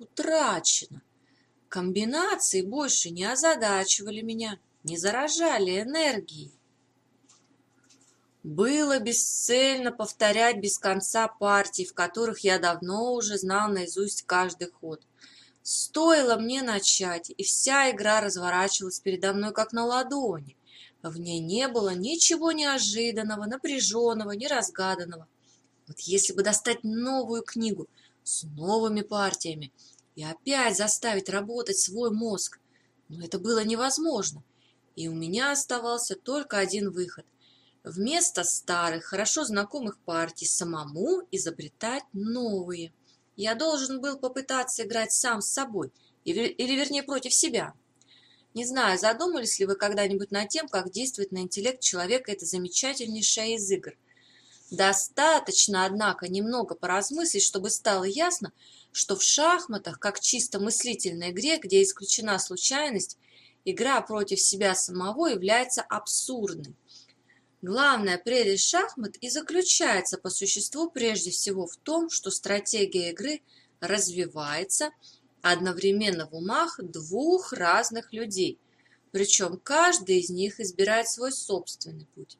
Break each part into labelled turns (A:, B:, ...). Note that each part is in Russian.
A: утрачено. Комбинации больше не озадачивали меня, не заражали энергией. Было бесцельно повторять без конца партий, в которых я давно уже знал наизусть каждый ход. Стоило мне начать, и вся игра разворачивалась передо мной как на ладони. В ней не было ничего неожиданного, напряженного, неразгаданного. Вот если бы достать новую книгу с новыми партиями и опять заставить работать свой мозг, но это было невозможно, и у меня оставался только один выход – Вместо старых, хорошо знакомых партий самому изобретать новые. Я должен был попытаться играть сам с собой, или, вернее против себя. Не знаю, задумались ли вы когда-нибудь над тем, как действует на интеллект человека эта замечательнейшая из игр. Достаточно, однако, немного поразмыслить, чтобы стало ясно, что в шахматах, как чисто мыслительной игре, где исключена случайность, игра против себя самого является абсурдной. Главная прелесть шахмат и заключается по существу прежде всего в том, что стратегия игры развивается одновременно в умах двух разных людей, причем каждый из них избирает свой собственный путь.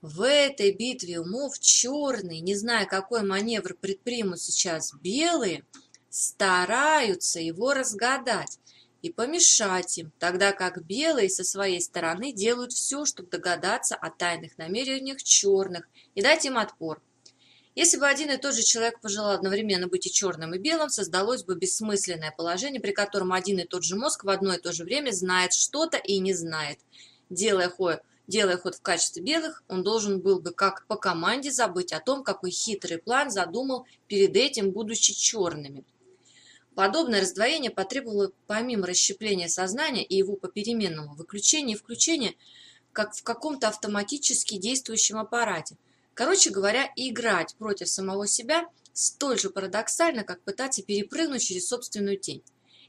A: В этой битве умов черные, не зная, какой маневр предпримут сейчас белые, стараются его разгадать, и помешать им, тогда как белые со своей стороны делают все, чтобы догадаться о тайных намерениях черных и дать им отпор. Если бы один и тот же человек пожелал одновременно быть и черным, и белым, создалось бы бессмысленное положение, при котором один и тот же мозг в одно и то же время знает что-то и не знает. Делая ход, делая ход в качестве белых, он должен был бы как по команде забыть о том, какой хитрый план задумал перед этим, будучи черными. Подобное раздвоение потребовало помимо расщепления сознания и его попеременному выключения и включения, как в каком-то автоматически действующем аппарате. Короче говоря, играть против самого себя столь же парадоксально, как пытаться перепрыгнуть через собственную тень.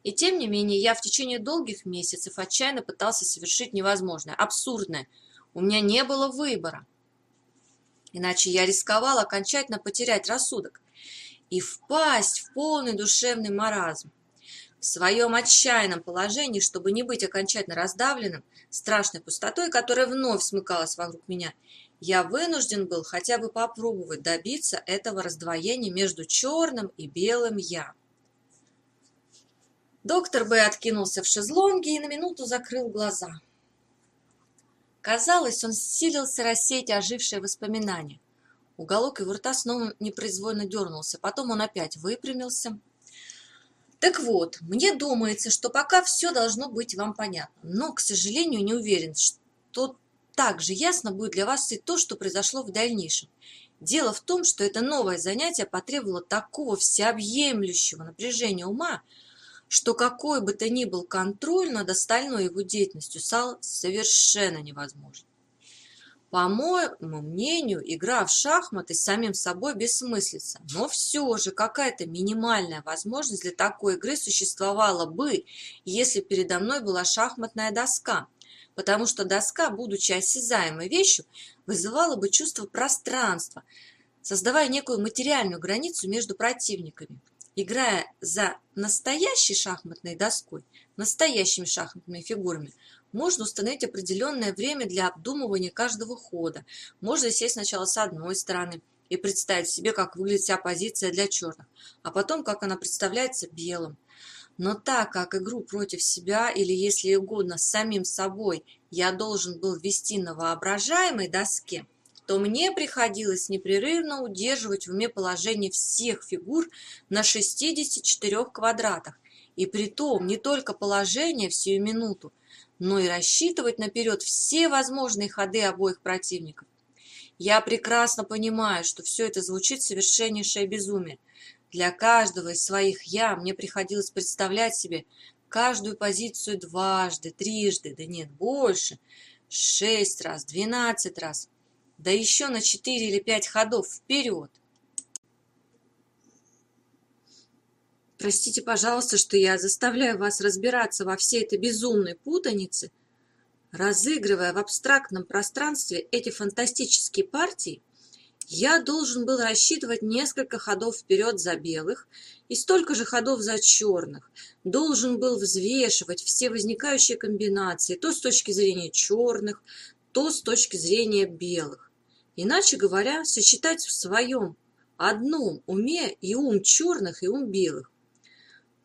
A: И тем не менее, я в течение долгих месяцев отчаянно пытался совершить невозможное, абсурдное. У меня не было выбора. Иначе я рисковал окончательно потерять рассудок и впасть в полный душевный маразм. В своем отчаянном положении, чтобы не быть окончательно раздавленным страшной пустотой, которая вновь смыкалась вокруг меня, я вынужден был хотя бы попробовать добиться этого раздвоения между черным и белым «я». Доктор Б. откинулся в шезлонге и на минуту закрыл глаза. Казалось, он силился рассеять ожившие воспоминания. Уголок его рта снова непроизвольно дернулся, потом он опять выпрямился. Так вот, мне думается, что пока все должно быть вам понятно, но, к сожалению, не уверен, что так же ясно будет для вас и то, что произошло в дальнейшем. Дело в том, что это новое занятие потребовало такого всеобъемлющего напряжения ума, что какой бы то ни был контроль над остальной его деятельностью стал совершенно невозможен. По моему мнению, игра в шахматы с самим собой бессмыслица, но все же какая-то минимальная возможность для такой игры существовала бы, если передо мной была шахматная доска, потому что доска, будучи осязаемой вещью, вызывала бы чувство пространства, создавая некую материальную границу между противниками. Играя за настоящей шахматной доской, настоящими шахматными фигурами, можно установить определенное время для обдумывания каждого хода. Можно сесть сначала с одной стороны и представить себе, как выглядит вся позиция для черных, а потом, как она представляется белым. Но так как игру против себя, или если угодно, с самим собой, я должен был вести на воображаемой доске, то мне приходилось непрерывно удерживать в уме положение всех фигур на 64 квадратах, и при том не только положение в сию минуту, но и рассчитывать наперед все возможные ходы обоих противников. Я прекрасно понимаю, что все это звучит совершеннейшее безумие. Для каждого из своих «я» мне приходилось представлять себе каждую позицию дважды, трижды, да нет, больше, шесть раз, двенадцать раз, да еще на четыре или пять ходов вперед. Простите, пожалуйста, что я заставляю вас разбираться во всей этой безумной путанице, разыгрывая в абстрактном пространстве эти фантастические партии, Я должен был рассчитывать несколько ходов вперед за белых и столько же ходов за черных. Должен был взвешивать все возникающие комбинации, то с точки зрения черных, то с точки зрения белых. Иначе говоря, сочетать в своем одном уме и ум черных, и ум белых.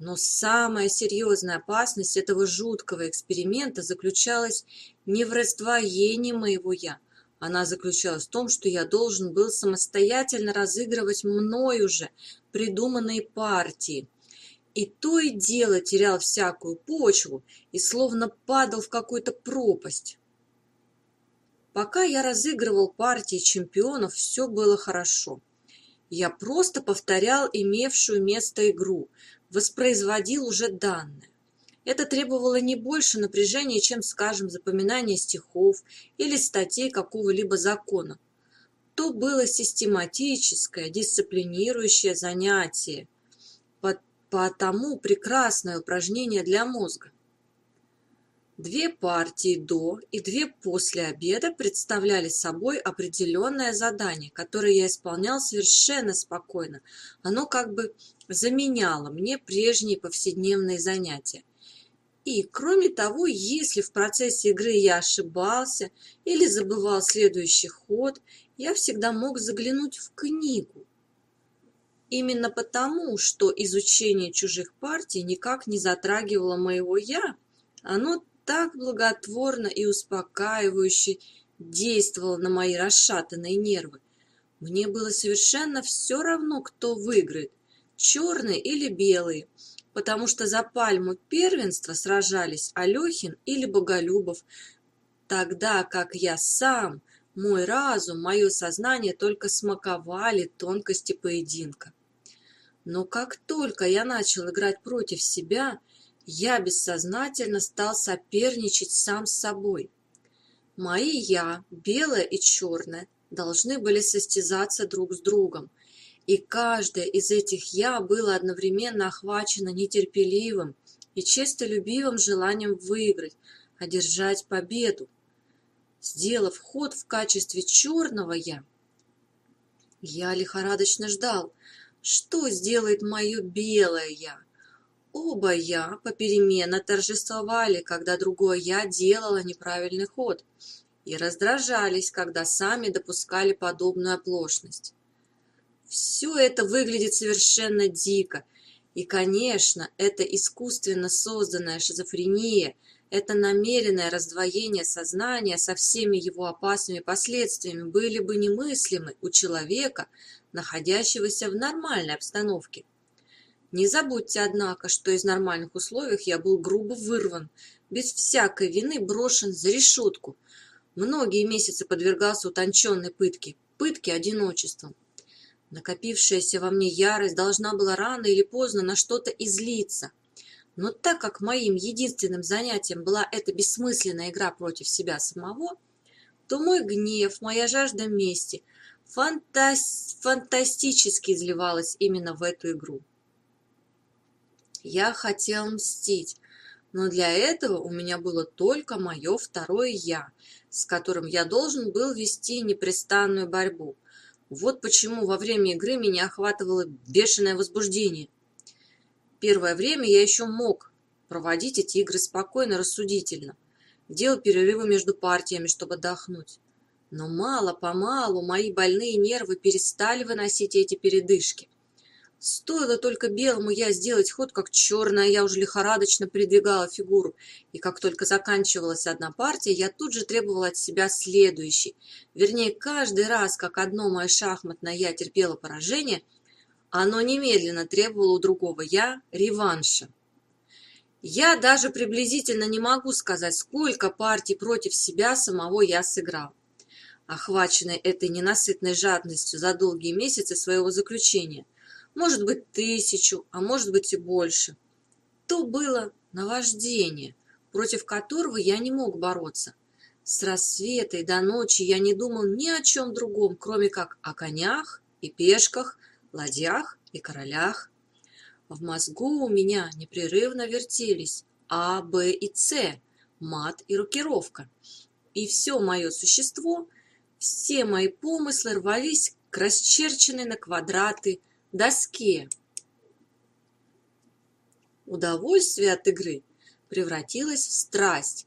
A: Но самая серьезная опасность этого жуткого эксперимента заключалась не в раздвоении моего «я», она заключалась в том, что я должен был самостоятельно разыгрывать мною же придуманные партии. И то и дело терял всякую почву и словно падал в какую-то пропасть. Пока я разыгрывал партии чемпионов, все было хорошо. Я просто повторял имевшую место игру, воспроизводил уже данные. Это требовало не больше напряжения, чем, скажем, запоминание стихов или статей какого-либо закона. То было систематическое, дисциплинирующее занятие, потому прекрасное упражнение для мозга. Две партии до и две после обеда представляли собой определенное задание, которое я исполнял совершенно спокойно. Оно как бы заменяло мне прежние повседневные занятия. И, кроме того, если в процессе игры я ошибался или забывал следующий ход, я всегда мог заглянуть в книгу. Именно потому, что изучение чужих партий никак не затрагивало моего «я», оно так благотворно и успокаивающе действовало на мои расшатанные нервы. Мне было совершенно все равно, кто выиграет, черный или белый, потому что за пальму первенства сражались Алехин или Боголюбов, тогда как я сам, мой разум, мое сознание только смаковали тонкости поединка. Но как только я начал играть против себя – я бессознательно стал соперничать сам с собой. Мои «я», белое и черное, должны были состязаться друг с другом, и каждое из этих «я» было одновременно охвачено нетерпеливым и честолюбивым желанием выиграть, одержать победу. Сделав ход в качестве черного «я», я лихорадочно ждал, что сделает мое белое «я», Оба «я» попеременно торжествовали, когда другое «я» делало неправильный ход, и раздражались, когда сами допускали подобную оплошность. Все это выглядит совершенно дико, и, конечно, это искусственно созданная шизофрения, это намеренное раздвоение сознания со всеми его опасными последствиями были бы немыслимы у человека, находящегося в нормальной обстановке. Не забудьте, однако, что из нормальных условий я был грубо вырван, без всякой вины брошен за решетку. Многие месяцы подвергался утонченной пытке, пытке одиночеством. Накопившаяся во мне ярость должна была рано или поздно на что-то излиться. Но так как моим единственным занятием была эта бессмысленная игра против себя самого, то мой гнев, моя жажда мести фантас... фантастически изливалась именно в эту игру. Я хотел мстить, но для этого у меня было только мое второе «я», с которым я должен был вести непрестанную борьбу. Вот почему во время игры меня охватывало бешеное возбуждение. Первое время я еще мог проводить эти игры спокойно, рассудительно. Делал перерывы между партиями, чтобы отдохнуть. Но мало-помалу мои больные нервы перестали выносить эти передышки. Стоило только белому я сделать ход, как черная, я уже лихорадочно передвигала фигуру, и как только заканчивалась одна партия, я тут же требовала от себя следующей. Вернее, каждый раз, как одно мое шахматное я терпело поражение, оно немедленно требовало у другого я реванша. Я даже приблизительно не могу сказать, сколько партий против себя самого я сыграл. Охваченный этой ненасытной жадностью за долгие месяцы своего заключения, может быть тысячу, а может быть и больше. То было наваждение, против которого я не мог бороться. С рассвета и до ночи я не думал ни о чем другом, кроме как о конях и пешках, ладьях и королях. В мозгу у меня непрерывно вертелись А, Б и С, мат и рокировка. И все мое существо, все мои помыслы рвались к расчерченной на квадраты доске. Удовольствие от игры превратилось в страсть.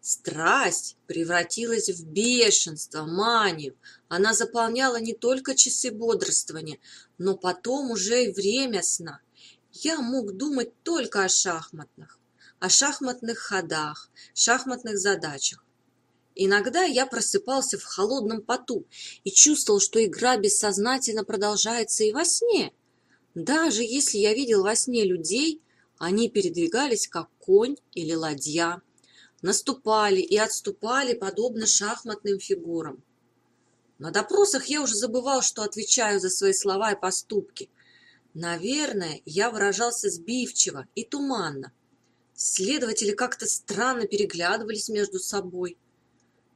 A: Страсть превратилась в бешенство, манию. Она заполняла не только часы бодрствования, но потом уже и время сна. Я мог думать только о шахматных, о шахматных ходах, шахматных задачах. Иногда я просыпался в холодном поту и чувствовал, что игра бессознательно продолжается и во сне. Даже если я видел во сне людей, они передвигались как конь или ладья, наступали и отступали, подобно шахматным фигурам. На допросах я уже забывал, что отвечаю за свои слова и поступки. Наверное, я выражался сбивчиво и туманно. Следователи как-то странно переглядывались между собой.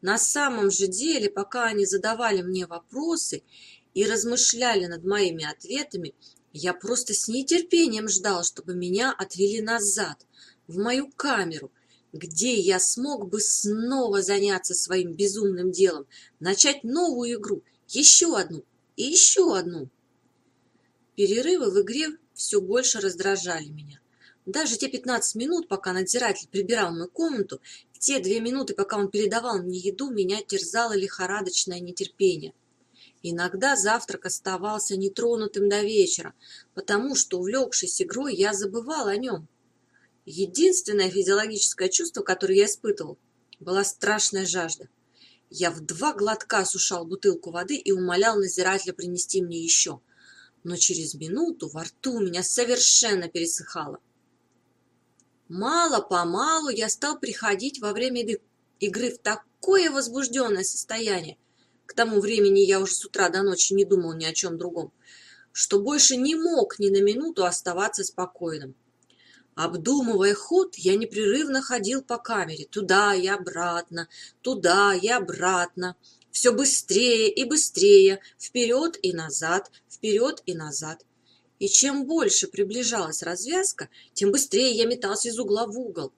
A: На самом же деле, пока они задавали мне вопросы и размышляли над моими ответами, я просто с нетерпением ждал, чтобы меня отвели назад, в мою камеру, где я смог бы снова заняться своим безумным делом, начать новую игру, еще одну и еще одну. Перерывы в игре все больше раздражали меня. Даже те 15 минут, пока надзиратель прибирал мою комнату, те две минуты, пока он передавал мне еду, меня терзало лихорадочное нетерпение – Иногда завтрак оставался нетронутым до вечера, потому что, увлекшись игрой, я забывал о нем. Единственное физиологическое чувство, которое я испытывал, была страшная жажда. Я в два глотка осушал бутылку воды и умолял надзирателя принести мне еще. Но через минуту во рту у меня совершенно пересыхало. Мало-помалу я стал приходить во время игры в такое возбужденное состояние, к тому времени я уже с утра до ночи не думал ни о чем другом, что больше не мог ни на минуту оставаться спокойным. Обдумывая ход, я непрерывно ходил по камере, туда и обратно, туда и обратно, все быстрее и быстрее, вперед и назад, вперед и назад. И чем больше приближалась развязка, тем быстрее я метался из угла в угол.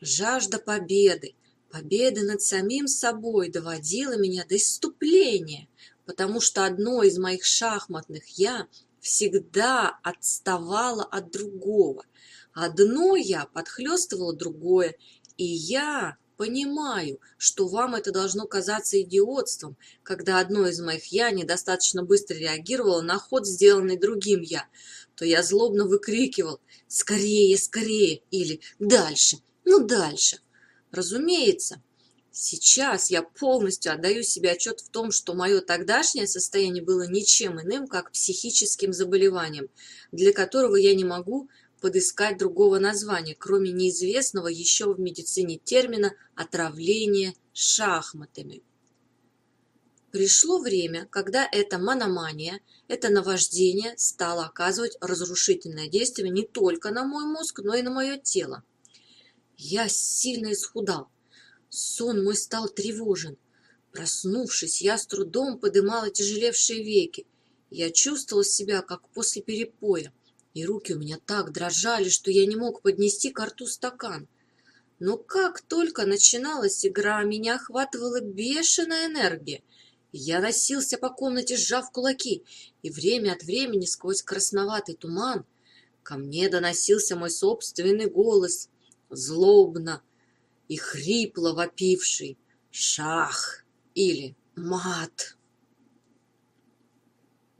A: Жажда победы, Победа над самим собой доводила меня до исступления, потому что одно из моих шахматных «я» всегда отставало от другого. Одно «я» подхлестывало другое, и я понимаю, что вам это должно казаться идиотством, когда одно из моих «я» недостаточно быстро реагировало на ход, сделанный другим «я», то я злобно выкрикивал «Скорее, скорее!» или «Дальше, ну дальше!» Разумеется, сейчас я полностью отдаю себе отчет в том, что мое тогдашнее состояние было ничем иным, как психическим заболеванием, для которого я не могу подыскать другого названия, кроме неизвестного еще в медицине термина «отравление шахматами». Пришло время, когда эта мономания, это наваждение стало оказывать разрушительное действие не только на мой мозг, но и на мое тело. Я сильно исхудал. Сон мой стал тревожен. Проснувшись, я с трудом подымала тяжелевшие веки. Я чувствовал себя, как после перепоя, и руки у меня так дрожали, что я не мог поднести к рту стакан. Но как только начиналась игра, меня охватывала бешеная энергия. Я носился по комнате, сжав кулаки, и время от времени сквозь красноватый туман ко мне доносился мой собственный голос, злобно и хрипло вопивший «Шах!» или «Мат!».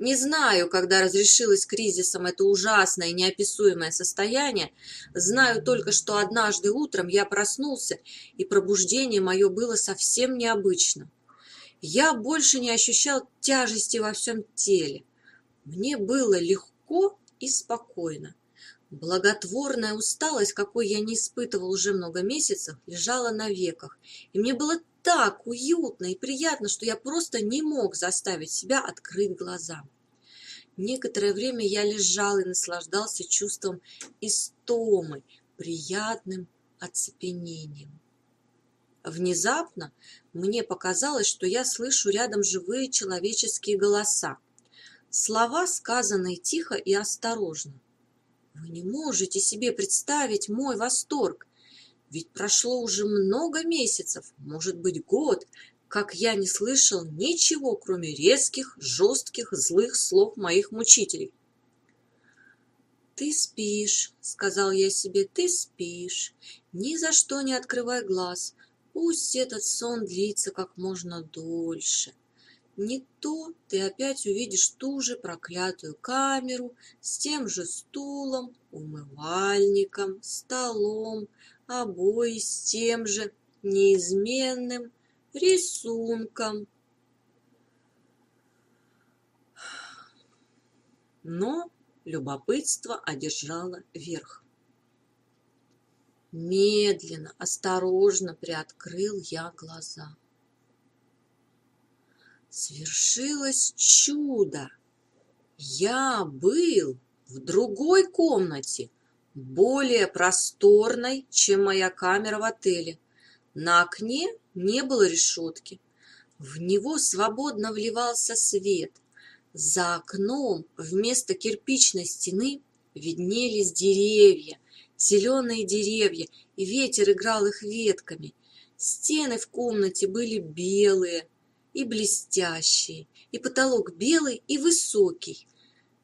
A: Не знаю, когда разрешилось кризисом это ужасное и неописуемое состояние, знаю только, что однажды утром я проснулся, и пробуждение мое было совсем необычным. Я больше не ощущал тяжести во всем теле. Мне было легко и спокойно. Благотворная усталость, какой я не испытывал уже много месяцев, лежала на веках, и мне было так уютно и приятно, что я просто не мог заставить себя открыть глаза. Некоторое время я лежал и наслаждался чувством истомы, приятным оцепенением. Внезапно мне показалось, что я слышу рядом живые человеческие голоса. Слова, сказанные тихо и осторожно. Вы не можете себе представить мой восторг. Ведь прошло уже много месяцев, может быть, год, как я не слышал ничего, кроме резких, жестких, злых слов моих мучителей. «Ты спишь», — сказал я себе, — «ты спишь. Ни за что не открывай глаз. Пусть этот сон длится как можно дольше. Не то ты опять увидишь ту же проклятую камеру с тем же стулом, умывальником, столом, обои с тем же неизменным рисунком. Но любопытство одержало верх. Медленно, осторожно приоткрыл я глаза. Свершилось чудо! Я был в другой комнате, более просторной, чем моя камера в отеле. На окне не было решетки. В него свободно вливался свет. За окном вместо кирпичной стены виднелись деревья, зеленые деревья, и ветер играл их ветками. Стены в комнате были белые и блестящие, и потолок белый и высокий.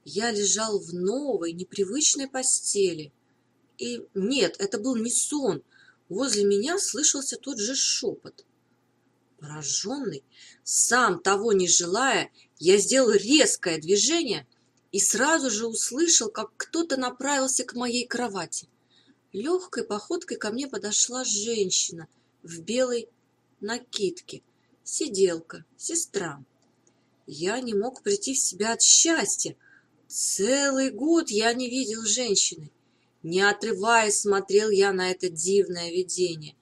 A: Я лежал в новой, непривычной постели. И нет, это был не сон. Возле меня слышался тот же шепот. Пораженный, сам того не желая, я сделал резкое движение и сразу же услышал, как кто-то направился к моей кровати. Легкой походкой ко мне подошла женщина в белой накидке, сиделка, сестра. Я не мог прийти в себя от счастья. Целый год я не видел женщины. Не отрываясь, смотрел я на это дивное видение.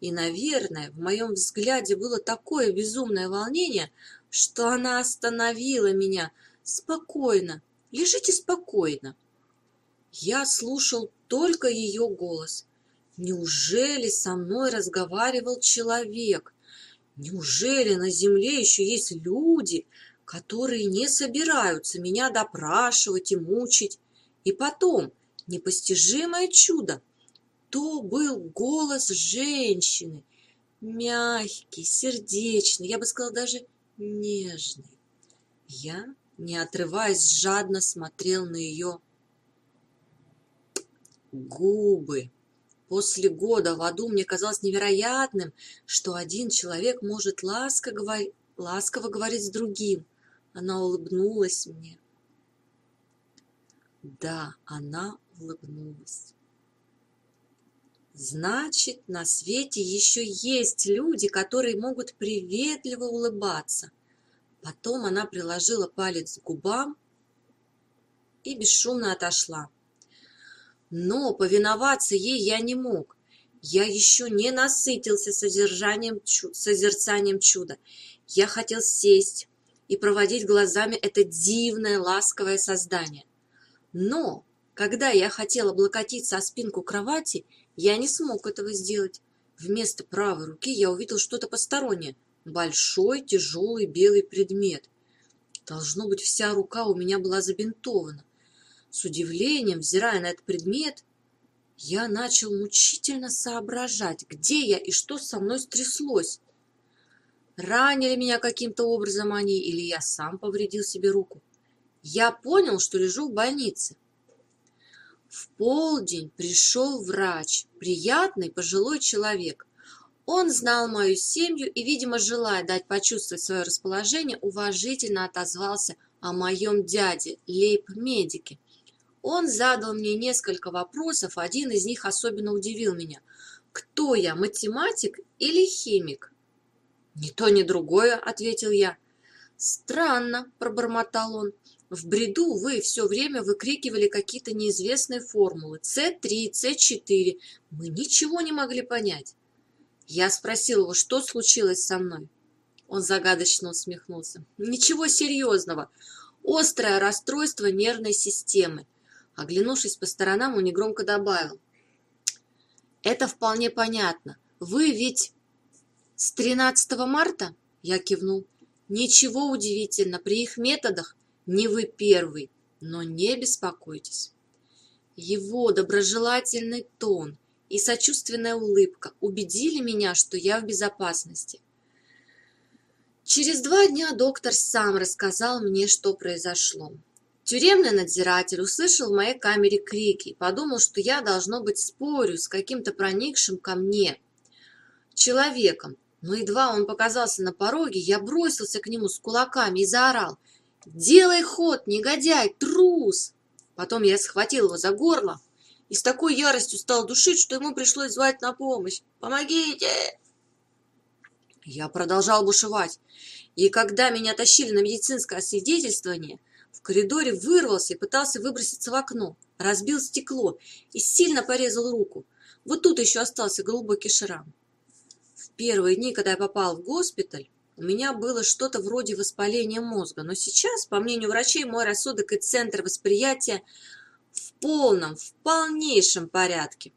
A: И, наверное, в моем взгляде было такое безумное волнение, что она остановила меня. Спокойно, лежите спокойно. Я слушал только ее голос. Неужели со мной разговаривал человек? Неужели на земле еще есть люди, которые не собираются меня допрашивать и мучить? И потом, непостижимое чудо, то был голос женщины, мягкий, сердечный, я бы сказала, даже нежный. Я, не отрываясь, жадно смотрел на ее губы. После года в аду мне казалось невероятным, что один человек может ласково, говорить, ласково говорить с другим. Она улыбнулась мне. Да, она улыбнулась. Значит, на свете еще есть люди, которые могут приветливо улыбаться. Потом она приложила палец к губам и бесшумно отошла. Но повиноваться ей я не мог. Я еще не насытился содержанием, созерцанием чуда. Я хотел сесть и проводить глазами это дивное ласковое создание. Но, когда я хотел облокотиться о спинку кровати, я не смог этого сделать. Вместо правой руки я увидел что-то постороннее. Большой, тяжелый белый предмет. Должно быть, вся рука у меня была забинтована. С удивлением, взирая на этот предмет, я начал мучительно соображать, где я и что со мной стряслось. Ранили меня каким-то образом они, или я сам повредил себе руку. Я понял, что лежу в больнице. В полдень пришел врач, приятный пожилой человек. Он знал мою семью и, видимо, желая дать почувствовать свое расположение, уважительно отозвался о моем дяде, лейб-медике. Он задал мне несколько вопросов, один из них особенно удивил меня. Кто я, математик или химик? Ни то, ни другое, ответил я. Странно, пробормотал он. В бреду вы все время выкрикивали какие-то неизвестные формулы. С3, С4. Мы ничего не могли понять. Я спросил его, что случилось со мной. Он загадочно усмехнулся. Ничего серьезного. Острое расстройство нервной системы. Оглянувшись по сторонам, он негромко добавил. «Это вполне понятно. Вы ведь с 13 марта?» Я кивнул. «Ничего удивительно, при их методах не вы первый, но не беспокойтесь». Его доброжелательный тон и сочувственная улыбка убедили меня, что я в безопасности. Через два дня доктор сам рассказал мне, что произошло. Тюремный надзиратель услышал в моей камере крики и подумал, что я, должно быть, спорю с каким-то проникшим ко мне человеком. Но едва он показался на пороге, я бросился к нему с кулаками и заорал «Делай ход, негодяй, трус!» Потом я схватил его за горло и с такой яростью стал душить, что ему пришлось звать на помощь. «Помогите!» Я продолжал бушевать, и когда меня тащили на медицинское освидетельствование, в коридоре вырвался и пытался выброситься в окно, разбил стекло и сильно порезал руку. Вот тут еще остался глубокий шрам. В первые дни, когда я попал в госпиталь, у меня было что-то вроде воспаления мозга, но сейчас, по мнению врачей, мой рассудок и центр восприятия в полном, в полнейшем порядке.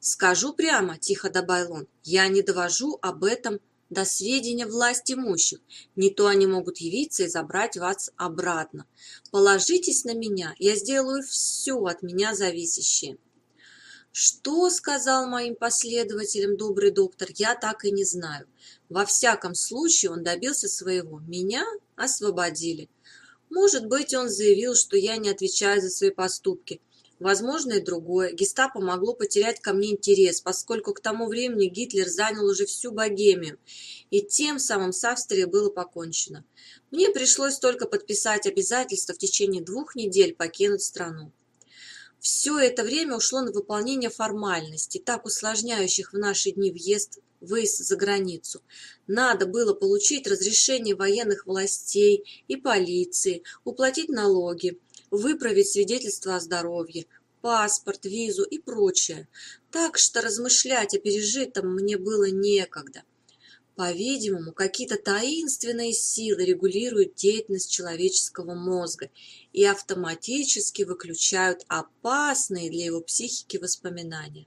A: Скажу прямо, тихо добавил он, я не довожу об этом до сведения власть имущих. Не то они могут явиться и забрать вас обратно. Положитесь на меня, я сделаю все от меня зависящее. Что сказал моим последователям добрый доктор, я так и не знаю. Во всяком случае, он добился своего. Меня освободили. Может быть, он заявил, что я не отвечаю за свои поступки. Возможно и другое. Гестапо могло потерять ко мне интерес, поскольку к тому времени Гитлер занял уже всю Богемию, и тем самым с Австрией было покончено. Мне пришлось только подписать обязательство в течение двух недель покинуть страну. Все это время ушло на выполнение формальностей, так усложняющих в наши дни въезд выезд за границу. Надо было получить разрешение военных властей и полиции, уплатить налоги, выправить свидетельство о здоровье, паспорт, визу и прочее. Так что размышлять о пережитом мне было некогда. По-видимому, какие-то таинственные силы регулируют деятельность человеческого мозга и автоматически выключают опасные для его психики воспоминания.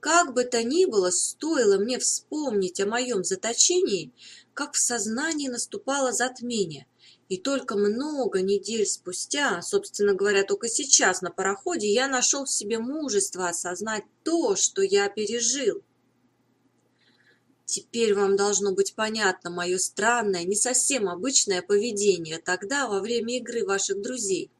A: Как бы то ни было, стоило мне вспомнить о моем заточении, как в сознании наступало затмение, и только много недель спустя, собственно говоря, только сейчас на пароходе, я нашел в себе мужество осознать то, что я пережил. Теперь вам должно быть понятно мое странное, не совсем обычное поведение тогда, во время игры ваших друзей.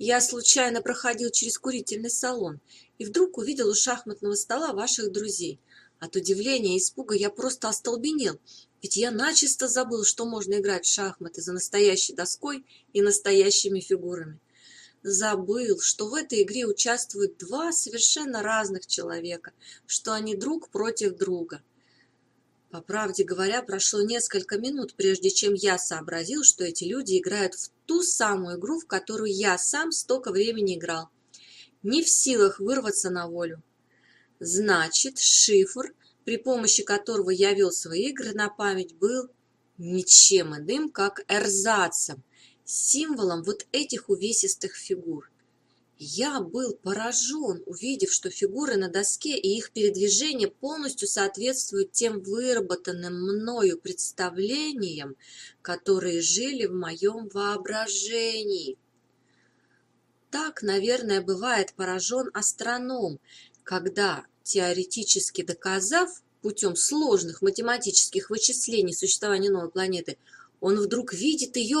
A: Я случайно проходил через курительный салон и вдруг увидел у шахматного стола ваших друзей. От удивления и испуга я просто остолбенел, ведь я начисто забыл, что можно играть в шахматы за настоящей доской и настоящими фигурами. Забыл, что в этой игре участвуют два совершенно разных человека, что они друг против друга. По правде говоря, прошло несколько минут, прежде чем я сообразил, что эти люди играют в ту самую игру, в которую я сам столько времени играл. Не в силах вырваться на волю. Значит, шифр – при помощи которого я вел свои игры на память, был ничем иным, как эрзацем, символом вот этих увесистых фигур. Я был поражен, увидев, что фигуры на доске и их передвижение полностью соответствуют тем выработанным мною представлениям, которые жили в моем воображении. Так, наверное, бывает поражен астроном, когда теоретически доказав путем сложных математических вычислений существование новой планеты, он вдруг видит ее